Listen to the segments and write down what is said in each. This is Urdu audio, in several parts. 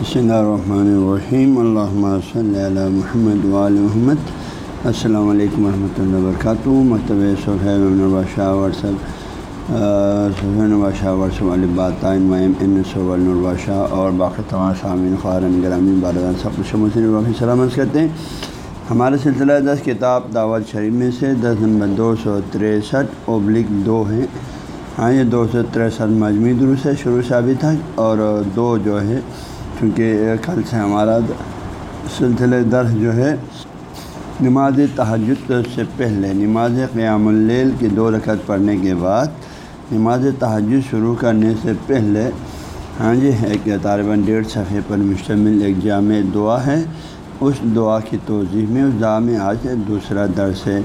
بسم اللہ الرحمن الرحیم الحمۃ صلی اللہ محمد وعلی محمد السلام علیکم ورحمۃ اللہ وبرکاتہ مکتب صحیح شاہ ورثب صحیح ورث والی بات ان شاہ اور باقی تمام شامین خارن گرامی بالدان سب کچھ مسلم سلامت کرتے ہیں. ہمارے سلسلہ دس کتاب دعوت شریف میں سے دس نمبر دو سو تریسٹھ ابلک دو ہیں. ہاں یہ دو سو تریسٹھ مجموعی دروس ہے، شروع سے ابھی تک اور دو جو ہے چونکہ کل سے ہمارا سلسلہ درس جو ہے، نماز تحجد سے پہلے، نماز قیام اللیل کی دو رکعت پڑھنے کے بعد نماز تحجد شروع کرنے سے پہلے ہاں جی ایک طالباً ڈیڑھ صفحے پر مشتمل ایک جامع دعا ہے۔ اس دعا کی توضیح میں اس دعا میں آج دوسرا درس ہے۔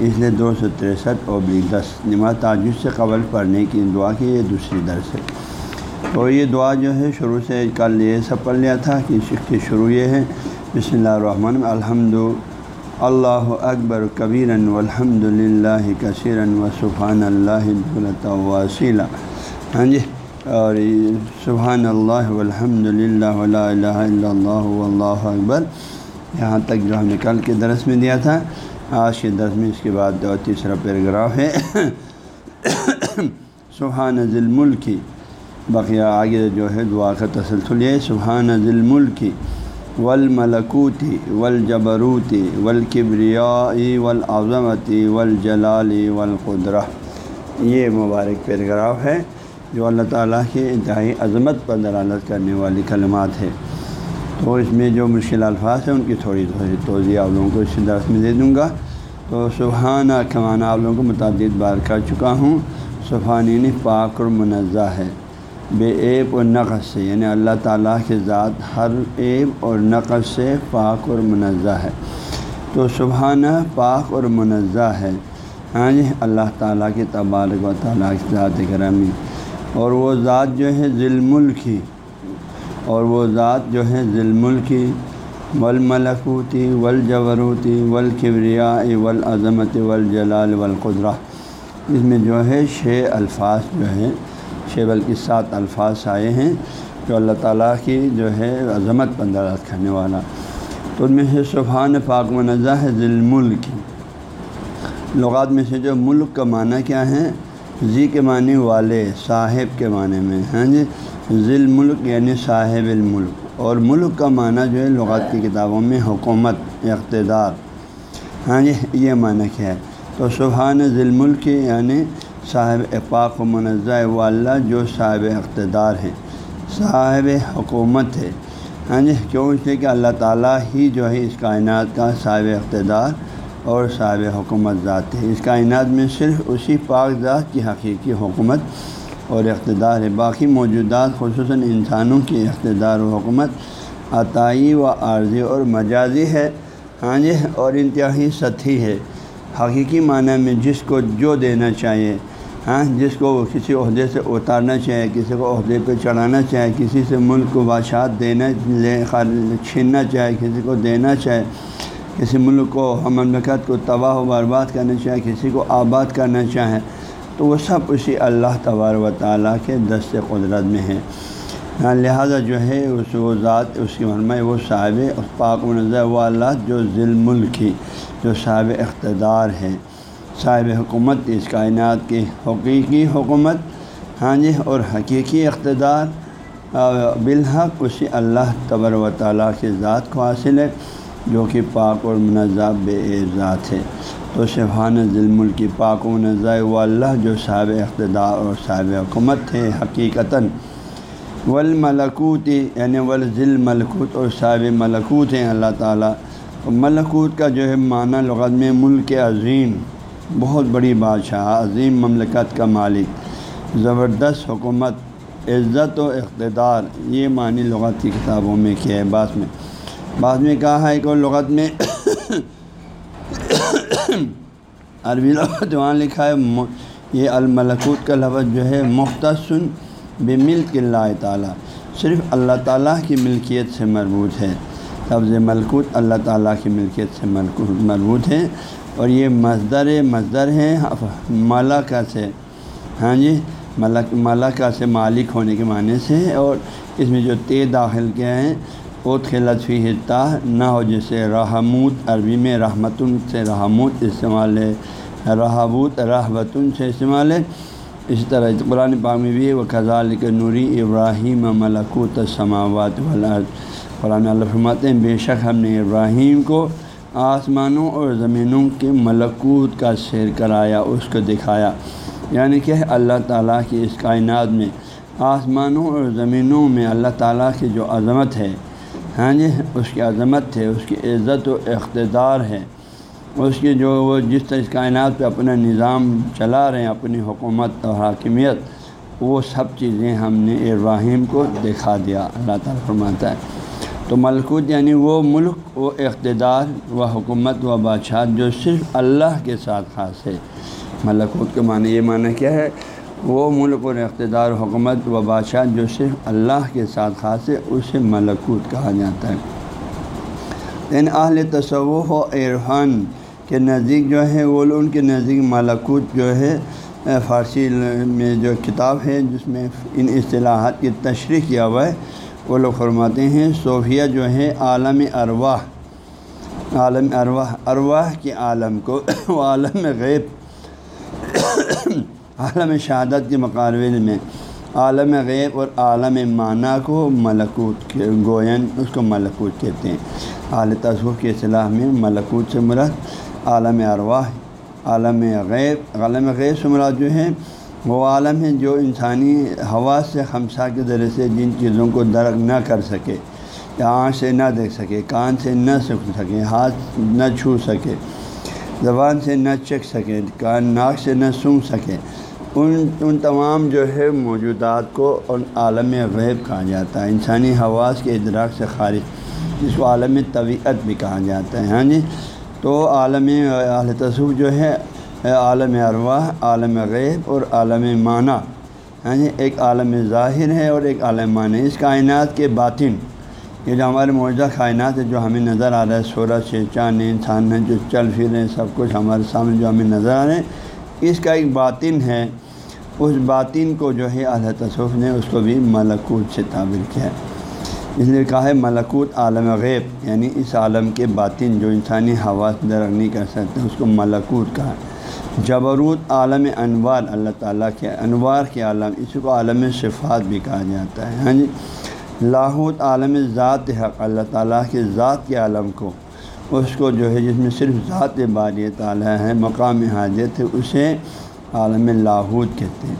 اس لیے دو سو تریسٹھ ابلی دس، نماز تعجد سے قبل پڑھنے کی دعا کی یہ دوسری درس ہے۔ تو یہ دعا جو ہے شروع سے کل یہ سب پڑھ لیا تھا کہ اس کی شروع یہ ہے بسم اللہ الرحمن الحمد اللہ اکبر کبیرن الحمد للہ کثیرن و سبحان اللہ وسیلہ ہاں جی اور سبحان اللہ الحمد للہ الہ الا اللہ اللہ اکبر۔ یہاں تک جو ہم نے کل کے درس میں دیا تھا، آج کے درس میں اس کے بعد تیسرا پیراگراف ہے۔ سبحان ذی الملکی بقیہ آگے جو ہے دعا کا تسلسل یہ سبحان ذی الملکی والملکوتی والجبروتی والکبریائی والعظمتی والجلالی والقدرہ۔ یہ مبارک پیراگراف ہے جو اللہ تعالیٰ کی انتہائی عظمت پر دلالت کرنے والی کلمات ہے تو اس میں جو مشکل الفاظ ہیں، ان کی تھوڑی تھوڑی توضیع آپ لوگوں کو اس درس میں دے دوں گا۔ تو سبحانہ کمانہ آپ لوگوں کو متعدد بار کر چکا ہوں۔ سبحانی یعنی پاک اور منزہ ہے۔ بے عیب اور نقص سے یعنی اللہ تعالیٰ کے ذات ہر عیب اور نقص سے پاک اور منزہ ہے۔ تو سبحانہ پاک اور منزہ ہے۔ ہاں جی اللہ تعالیٰ کے تبارک و تعالیٰ کی ذات گرامی۔ اور وہ ذات جو ہے ظلم الکی اور وہ ذات جو ہے ظلم الکی ولملکوتی ولجبروتی ولکبریا ولعظمت ولجلال ولقدرہ اس میں جو ہے چھ الفاظ جو ہیں چھ بلکہ سات الفاظ آئے ہیں جو اللہ تعالیٰ کی جو ہے عظمت پندرات کرنے والا۔ تو ان میں سے سبحان پاک منزہ ہے ذیل ملک لغات میں سے جو ملک کا معنی کیا ہے؟ زی کے معنی والے، صاحب کے معنی میں۔ ہاں جی؟ ذیل ملک یعنی صاحب الملک۔ اور ملک کا معنی جو ہے لغات کی کتابوں میں حکومت، اقتدار۔ ہاں جی؟ یہ معنی کیا ہے؟ تو سبحان ذیل ملک یعنی صاحب اقاق و منزہ و اللہ جو صاحب اقتدار ہیں صاحب حکومت ہے۔ ہاں جی کیوں؟ اس لیے کہ اللہ تعالیٰ ہی جو ہے اس کائنات کا صاحب اقتدار اور صاحب حکومت ذات ہے۔ اس کائنات میں صرف اسی پاک ذات کی حقیقی حکومت اور اقتدار ہے۔ باقی موجودات، خصوصاً انسانوں کی اقتدار و حکومت، عطائی و عارضی اور مجازی ہے۔ ہاں جی اور انتہائی سطحی ہے۔ حقیقی معنی میں جس کو جو دینا چاہیے ہاں جس کو کسی عہدے سے اتارنا چاہے، کسی کو عہدے پہ چڑھانا چاہے، کسی سے ملک کو بادشاہت دینا، لے چھیننا چاہے، کسی کو دینا چاہے، کسی ملک کو، مملکت کو تباہ و برباد کرنا چاہے، کسی کو آباد کرنا چاہے، تو وہ سب اسی اللہ تبار و تعالیٰ کے دست قدرت میں ہے ہاں لہٰذا جو ہے، اس وہ ذات، اس کی مرمۂ وہ صاحب پاک منظر وہ اللہ جو ذیل ملکی جو صاحب اقتدار ہے۔ صاحب حکومت، اس کائنات کی حقیقی حکومت ہاں جی اور حقیقی اقتدار بالحق اسی اللہ تبر و تعالیٰ کی ذات کو حاصل ہے، جو کہ پاک اور منظہ بے ذات ہے۔ تو شفان ظلم کی پاک و منظہ و اللہ جو صاحب اقتدار اور صاحب حکومت ہے، حقیقتاً۔ ولملکوتی یعنی ولزل ملکوت اور صاحب ملکوت ہیں، اللہ تعالیٰ۔ ملکوت کا جو ہے معنی لغت میں ملک عظیم۔ بہت بڑی بادشاہ، عظیم مملکت کا مالک، زبردست حکومت، عزت و اقتدار، یہ معنی لغت کی کتابوں میں کیا ہے؟ بعض میں بعض میں کہا ہے کہ لغت میں عربی لغت وہاں لکھا ہے یہ الملکوت کا لفظ جو ہے، مختصن بے ملک اللہ تعالیٰ، صرف اللہ تعالیٰ کی ملکیت سے مربوط ہے۔ لفظ ملکوت اللہ تعالیٰ کی ملکیت سے مربوط ہے۔ اور یہ مزدر مزدر ہیں ملکہ سے۔ ہاں جی ملک ملکہ سے مالک ہونے کے معنی سے۔ اور اس میں جو تے داخل کیا ہیں، اوت خلط فی حتا نہ ہو جیسے رحمود عربی میں رحمتن سے رحمود استعمال ہے۔ رحبوت رحبتن سے استعمال ہے۔ اسی طرح قرآن پاک میں بھی وہ خزال کے نوری ابراہیم ملکوت سماوات والا قرآن اللہ فرماتے ہیں، بے شک ہم نے ابراہیم کو آسمانوں اور زمینوں کے ملکوت کا سیر کرایا، اس کو دکھایا۔ یعنی کہ اللہ تعالیٰ کی اس کائنات میں، آسمانوں اور زمینوں میں اللہ تعالیٰ کی جو عظمت ہے۔ ہاں جی اس کی عظمت ہے، اس کی عزت و اقتدار ہے۔ اس کی جو وہ جس طرح اس کائنات پہ اپنا نظام چلا رہے ہیں، اپنی حکومت اور حاکمیت، وہ سب چیزیں ہم نے ابراہیم کو دکھا دیا۔ اللہ تعالیٰ فرماتا ہے۔ تو ملکوت یعنی وہ ملک، وہ اقتدار و حکومت و بادشاہ جو صرف اللہ کے ساتھ خاص ہے۔ ملکوت کے معنی، یہ معنی کیا ہے؟ وہ ملک اور اقتدار و حکومت و بادشاہ جو صرف اللہ کے ساتھ خاص ہے، اسے ملکوت کہا جاتا ہے۔ ان اہل تصوف و عرفان کے نزدیک جو ہے، وہ ان کے نزدیک ملکوت جو ہے، فارسی میں جو کتاب ہے، جس میں ان اصطلاحات کی تشریح کیا ہوا ہے۔ وہ لوگ فرماتے ہیں، صوفیہ جو ہے عالم ارواح۔ عالم ارواح ارواح کے عالم کو، وہ عالم غیب۔ عالم شہادت کے مقابلے میں، عالم غیب اور عالم معنیٰ کو ملکوت کے گوین اس کو ملکوت کہتے ہیں۔ اعلی تصوف کی اصطلاح میں ملکوت سے مراد عالم ارواح، عالم غیب عالم غیب سے مراد جو ہے وہ عالم ہے جو انسانی ہوا سے خمسہ کے ذریعے سے جن چیزوں کو درک نہ کر سکے، یا آنکھ سے نہ دیکھ سکے، کان سے نہ سکھ سکے، ہاتھ نہ چھو سکے، زبان سے نہ چکھ سکے، کان ناک سے نہ سونگ سکے، ان ان تمام جو ہے موجودات کو ان عالم غیب کہا جاتا ہے۔ انسانی حواس کے ادراک سے خارج جس کو عالم طبیعت بھی کہا جاتا ہے ہاں جی؟ تو عالم اہل تصوف جو ہے عالم ارواح، عالم غیب اور عالم معنی۔ ہاں جی ایک عالم ظاہر ہے اور ایک عالم معنی۔ اس کائنات کے باطن، یہ جو ہمارے موجودہ کائنات ہے جو ہمیں نظر آ رہا ہے، سورج سے چاند انسان ہیں، جو چل پھر رہے ہیں، سب کچھ ہمارے سامنے جو ہمیں نظر آ رہے ہیں، اس کا ایک باطن ہے۔ اس باطن کو جو ہے اللہ تصوف نے اس کو بھی ملکوت سے تعبیر کیا ہے۔ اس لیے کہا ہے ملکوت عالم غیب یعنی اس عالم کے باطن جو انسانی حواس درگ نہیں کر سکتے اس کو ملکوت کہا۔ جبروت عالم انوار، اللہ تعالیٰ کے انوار کے عالم اس کو عالم صفات بھی کہا جاتا ہے ہاں جی؟ لاہوت عالم ذات حق، اللہ تعالیٰ کے ذات کے عالم کو، اس کو جو ہے جس میں صرف ذات باری تعالیٰ ہے، مقام حاجت ہے، اسے عالم لاہوت کہتے ہیں۔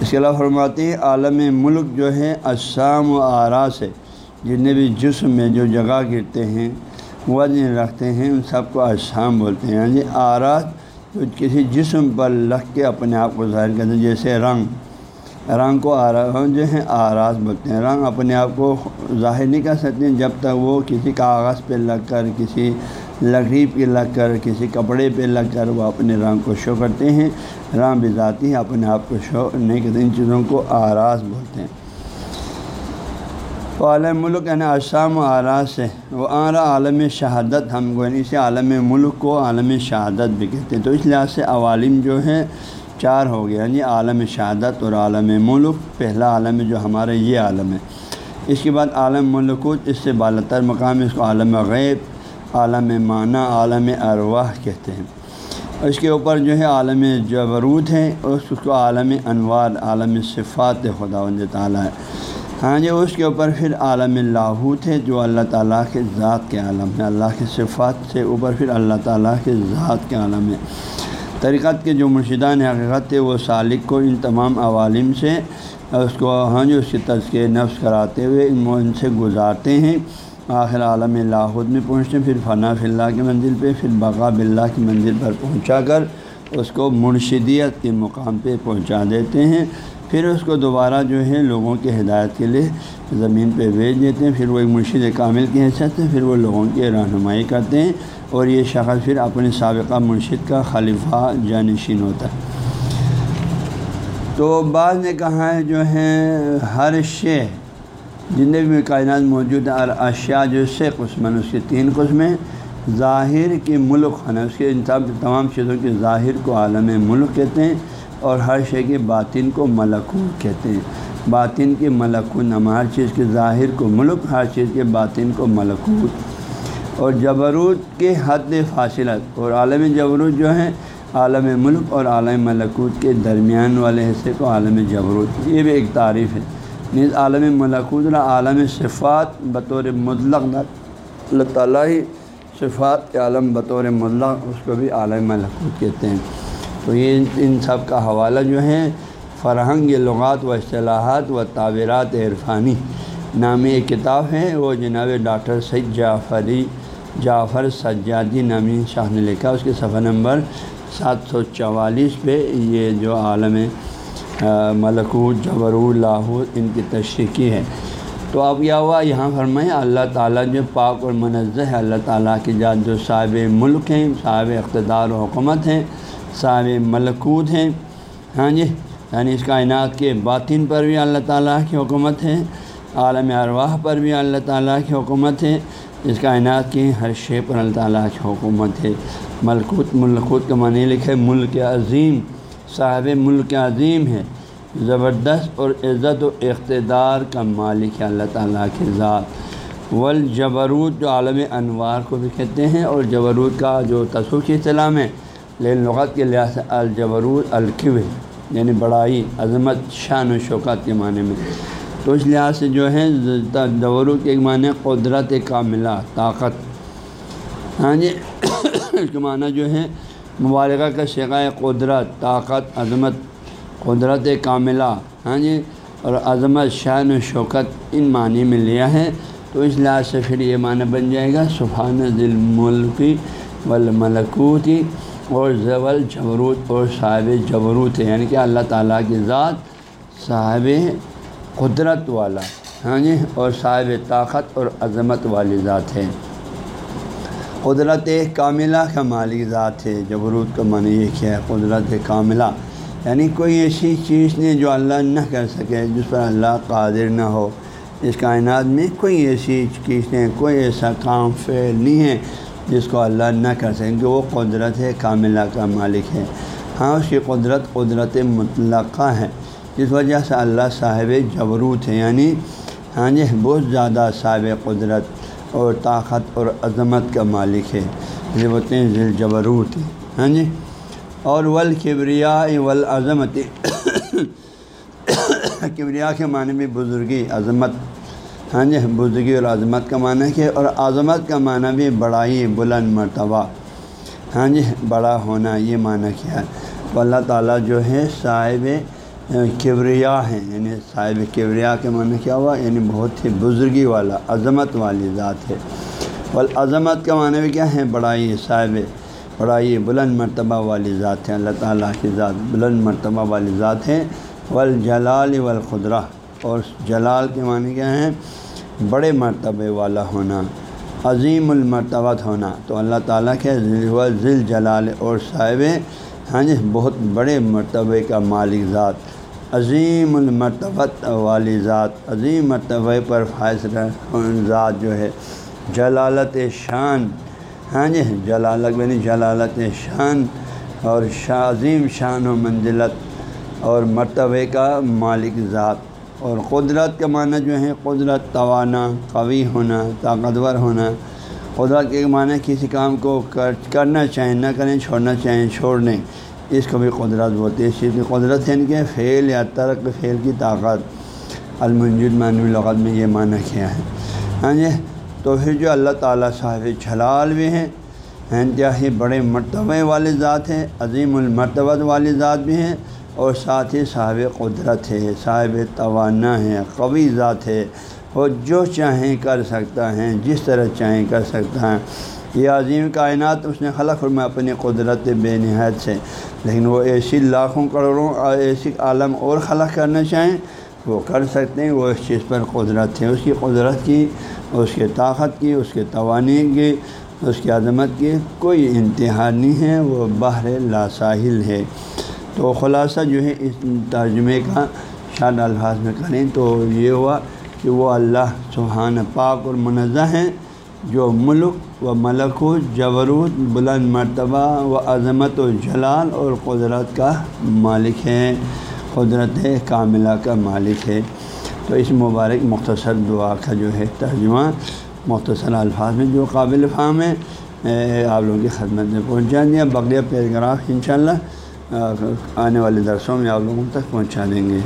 اس کے علاوہ فرماتے ہیں، عالم ملک جو ہے اسام و آراس ہے جتنے بھی جسم میں جو جگہ گرتے ہیں، وزن رکھتے ہیں، ان سب کو اسام بولتے ہیں ہاں جی؟ یعنی آراس جو کسی جسم پر لگ کے اپنے آپ کو ظاہر کرتے ہیں، جیسے رنگ۔ رنگ کو آرا، جو ہے آراز بولتے ہیں۔ رنگ اپنے آپ کو ظاہر نہیں کر سکتے جب تک وہ کسی کاغذ پہ لگ کر، کسی لکڑی پہ لگ کر، کسی کپڑے پہ لگ کر وہ اپنے رنگ کو شو کرتے ہیں۔ رنگ بھی ذاتی اپنے آپ کو شو نہیں کرتے، ان چیزوں کو آراز بولتے ہیں۔ تو عالم ملک یعنی آسام و آراز سے۔ وہ آرا عالم شہادت، ہم کو یعنی اسے عالم ملک کو عالم شہادت بھی کہتے ہیں۔ تو اس لحاظ سے عوالم جو ہے چار ہو گیا یعنی عالم شہادت اور عالم ملک، پہلا عالم جو ہمارا یہ عالم ہے۔ اس کے بعد عالم ملکوت اس سے بالتر مقام اس کو عالم غیب، عالم معنی، عالم ارواح کہتے ہیں۔ اس کے اوپر جو ہے عالم جبروت ہے اس کو عالم انوار، عالم صفات خدا تعالیٰ ہے۔ ہاں جی اس کے اوپر پھر عالم لاہوت ہے جو اللہ تعالیٰ کے ذات کے عالم ہے اللہ کے صفات سے اوپر پھر اللہ تعالیٰ کے ذات کے عالم ہے طریقت کے جو مرشدان حقیقت ہے وہ سالک کو ان تمام عوالم سے، اس کو ہاں جو اس کے تذکے نفس کراتے ہوئے ان سے گزارتے ہیں۔ آخر عالم لاہود میں پہنچتے ہیں، پھر فنا اللہ کی منزل پہ، پھر بقا بلّہ کی منزل پر پہنچا کر، اس کو مرشدیت کے مقام پہ پہنچا دیتے ہیں۔ پھر اس کو دوبارہ جو ہے لوگوں کی ہدایت کے لیے زمین پہ بھیج دیتے ہیں، پھر وہ ایک مرشد کامل کی حیثیت ہے پھر وہ لوگوں کی رہنمائی کرتے ہیں اور یہ شخص پھر اپنے سابقہ مرشد کا خلیفہ جانشین ہوتا ہے۔ تو بعض نے کہا ہے جو ہے ہر شے جتنے بھی کائنات موجود ہیں اشیاء جو سے قسمن اس کی تین قسمیں ظاہر کی ملک خانہ اس کے ان تمام چیزوں کے ظاہر کو عالم ملک کہتے ہیں۔ اور ہر شے کے باطن کو ملکوت کہتے ہیں۔ باطن کے ملکوت نام ہر چیز کے ظاہر کو، ملک ہر چیز کے باطن کو ملکوت۔ اور جبروت کے حد فاصلت، اور عالم جبروت جو ہے عالم ملک اور عالم ملکوت کے درمیان والے حصے کو عالم جبروت۔ یہ بھی ایک تعریف ہے۔ نیز عالم ملکوت عالم صفات بطور مطلق اللہ تعالیٰ ہی صفات کے عالم بطور مطلق، اس کو بھی عالم ملکوت کہتے ہیں۔ تو یہ ان سب کا حوالہ جو ہے فرہنگ، لغات و اصطلاحات و تعبیرات عرفانی نامی ایک کتاب ہے۔ وہ جناب ڈاکٹر سید جعفری جعفر سجادی نامی شاہ نے لکھا۔ اس کے صفحہ نمبر سات سو چوالیس پہ یہ جو عالم ملکوت جبر لاہور، ان کی تشریح کی ہے۔ تو اب کیا ہوا؟ یہاں فرمائیں، اللہ تعالیٰ جو پاک اور منظر ہے۔ اللہ تعالیٰ کی جات جو صاحب ملک ہیں، صاحب اقتدار و حکومت ہیں صاحب ملکوت ہیں۔ ہاں جی یعنی اس کائنات کے باطن پر بھی اللہ تعالیٰ کی حکومت ہے، عالم ارواح پر بھی اللہ تعالیٰ کی حکومت ہے۔ اس کائنات کی ہر شے پر اللہ تعالیٰ کی حکومت ہے۔ ملکوت ملکوت کا معنی لکھے ملک عظیم، صاحب ملک عظیم ہے۔ زبردست اور عزت و اقتدار کا مالک ہے اللہ تعالیٰ کے ذات۔ والجبروت جو عالم انوار کو بھی کہتے ہیں، اور جبروت کا جو تصوقی اسلام ہے لغت کے لحاظ سے الجبروت القو یعنی بڑائی، عظمت، شان و شوکت کے معنی میں۔ تو اس لحاظ سے جو ہے، جبروت کے ایک معنی قدرت کا ملا طاقت۔ ہاں جی اس کے معنی جو ہے، مبالغہ کا شکایہ قدرت، طاقت، عظمت، قدرت کاملہ۔ ہاں جی اور عظمت، شان و شوکت ان معنی میں لیا ہے۔ تو اس لحاظ سے پھر یہ معنی بن جائے گا، سبحان ذل ملکی والملکوتی۔ اور زول جبروت اور صاحب جبروت ہے یعنی کہ اللہ تعالیٰ کی ذات صاحب قدرت والا ہاں جی اور صاحب طاقت اور عظمت والی ذات ہے قدرت کاملہ کا مالک ذات ہے جبروت کا معنی یہ کیا ہے قدرت کاملہ۔ یعنی کوئی ایسی چیز نہیں جو اللہ نہ کر سکے، جس پر اللہ قادر نہ ہو۔ اس کائنات میں کوئی ایسی چیز نہیں، کوئی ایسا کام، فعل نہیں ہے۔ جس کو اللہ نہ کر سکے کہ وہ قدرت ہے کاملہ کا مالک ہے۔ ہاں اس کی قدرت قدرت مطلقہ ہے۔ جس وجہ سے اللہ صاحب جبروت ہے یعنی ہاں جی بہت زیادہ صاحب قدرت اور طاقت اور عظمت کا مالک ہے۔ یہ بولتے ہیں ذیل جبروت ہاں جی۔ اور ول کبریا ولعظمت کبریا کے معنی میں بزرگی، عظمت۔ ہاں جی بزرگی اور عظمت کا معنی کیا اور عظمت کا معنی بھی بڑائی بلند مرتبہ۔ ہاں جی بڑا ہونا یہ معنی کیا ہے؟ تو اللہ تعالیٰ جو ہے صاحب کبریا ہیں یعنی صاحب کبریا کے معنی کیا ہوا؟ یعنی بہت ہی بزرگی والا، عظمت والی ذات ہے۔ والعظمت کا معنی بھی کیا ہے؟ بڑائی صاحب، بڑا یہ بلند مرتبہ والی ذات ہے۔ اللہ تعالیٰ کی ذات بلند مرتبہ والی ذات ہے۔ والجلال والخدرہ اور جلال کے معنی کیا ہیں؟ بڑے مرتبے والا ہونا، عظیم المرتبت ہونا۔ تو اللہ تعالیٰ کے ذیل جلال اور صاحب ہاں جی بہت بڑے مرتبے کا مالک ذات، عظیم المرتبت والی ذات، عظیم مرتبے پر فائصلہ ذات جو ہے، جلالت شان۔ ہاں جی جلالت بنی جلالت شان اور عظیم شان و منزلت اور مرتبے کا مالک ذات۔ اور قدرت کا معنی جو ہے قدرت، توانا، قوی ہونا، طاقتور ہونا۔ قدرت کے معنی کسی کام کو کرنا چاہیں، نہ کریں، چھوڑنا چاہیں، چھوڑ دیں اس کو بھی قدرت بولتے ہیں۔ اس چیز کی قدرت ہے ان کے فعل یا ترک فعل کی طاقت۔ المنجد معنوی لغت میں یہ معنی کیا ہے۔ ہاں جی تو پھر جو اللہ تعالیٰ صاحب جھلال بھی ہیں انتہائی بڑے مرتبے والی ذات ہیں، عظیم المرتبت والی ذات بھی ہیں۔ اور ساتھ ہی صاحب قدرت ہے، صاحب توانا ہے، قوی ذات ہے۔ وہ جو چاہیں کر سکتا ہے جس طرح چاہیں کر سکتا ہے یہ عظیم کائنات، اس نے خلق فرما اپنی قدرت بے نہایت سے۔ لیکن وہ ایسی لاکھوں کروڑوں، ایسی عالم اور خلق کرنا چاہیں، وہ کر سکتے ہیں۔ وہ اس چیز پر قدرت ہے۔ اس کی قدرت کی، اس کے طاقت کی، اس کے توانائی کی، اس کی عظمت کی کوئی انتہا نہیں ہے۔ وہ بحر لا ساحل ہے۔ تو خلاصہ جو ہے، اس ترجمے کا شاد الفاظ میں کریں تو یہ ہوا کہ وہ اللہ سبحانہ پاک اور منزہ ہیں جو ملک و ملکوت جبروت بلند مرتبہ و عظمت و جلال اور قدرت کا مالک ہے قدرت کاملہ کا مالک ہے تو اس مبارک مختصر دعا کا جو ہے ترجمہ، مختصر الفاظ میں جو قابل فہم ہے آپ لوگوں کی خدمت میں پہنچا دیا۔ بقیہ پیراگراف انشاءاللہ آنے والے درسوں میں آپ لوگوں تک پہنچا دیں گے۔